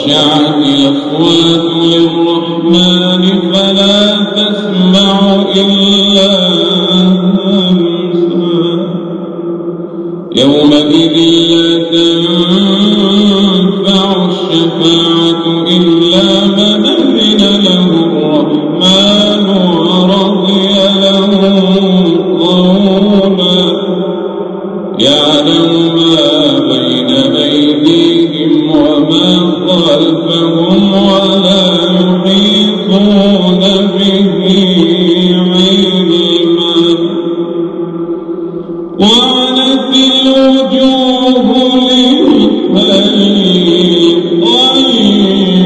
وخشعت الأصوات خلفهم ولا يحيطون به علما. وعنت الوجوه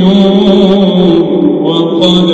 القيوم وقد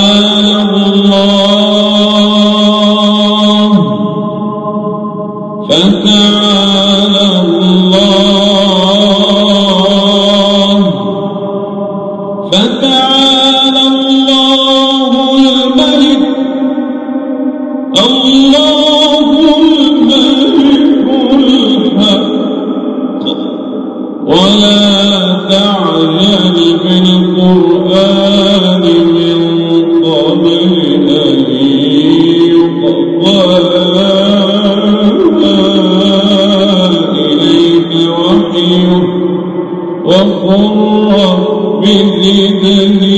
رب زدني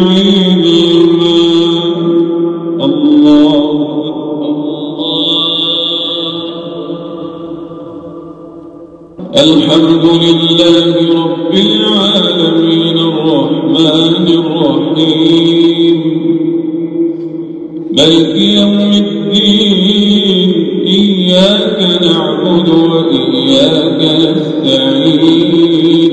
علما الله الحمد لله رب العالمين الرحمن الرحيم ملك يوم الدين إياك نعبد وإياك نستعين.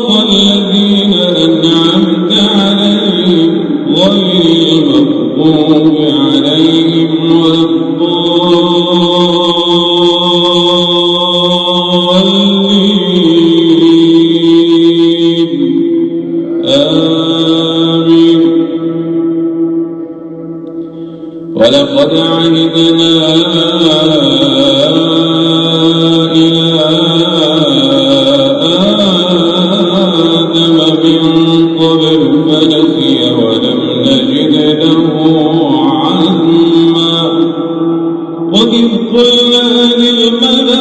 ولقد عهدنا إلى آدم من قبل فنسي ولم نجد له عزما وإذ قلنا للملائكة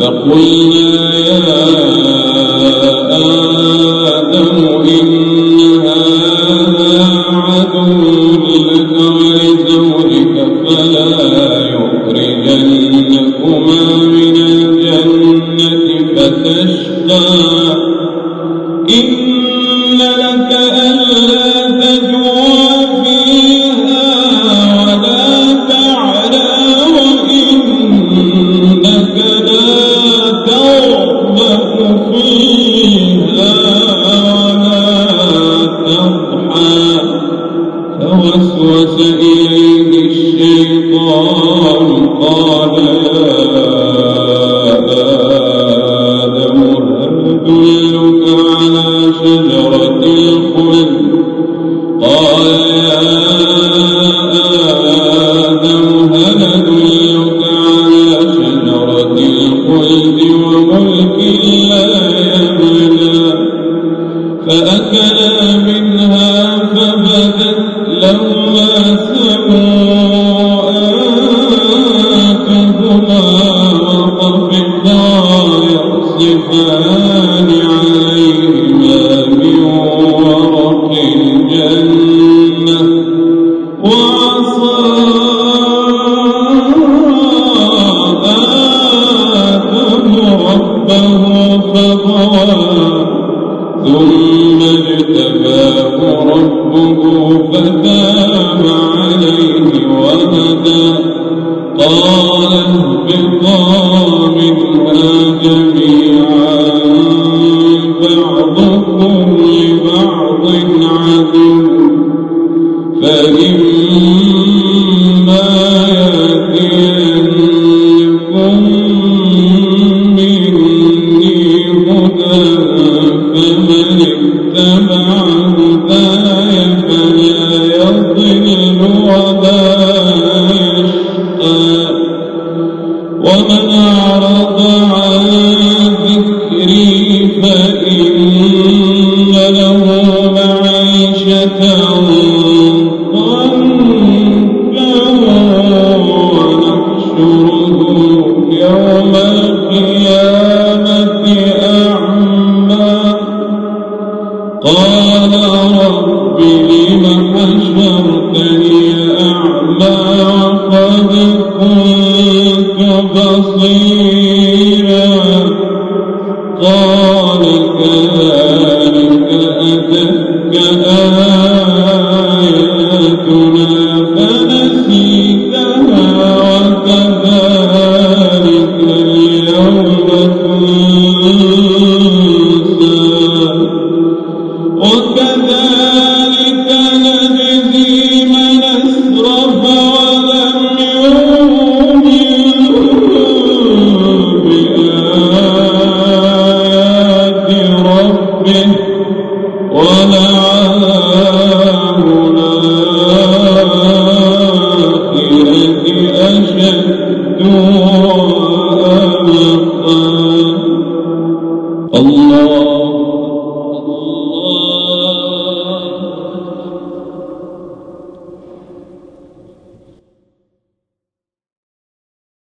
فقلنا يا آدم إن هذا عدو لك فلا يخرجنكما من الجنة فتشقى. إن لك الشيطان قال يا آدم هل أدلك على شجرة الخلد؟ قال يا آدم هل أدلك على شجرة الخلد وملك لا يبلى فأكلا قال اهبطا منها جميعا بعضكم لبعض عدو فإما يأتينكم مني هدى معيشة